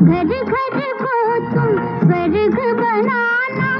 घर घर को तुम स्वर्ग बनाना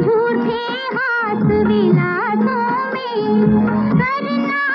झूठे हाथ विलासों में करना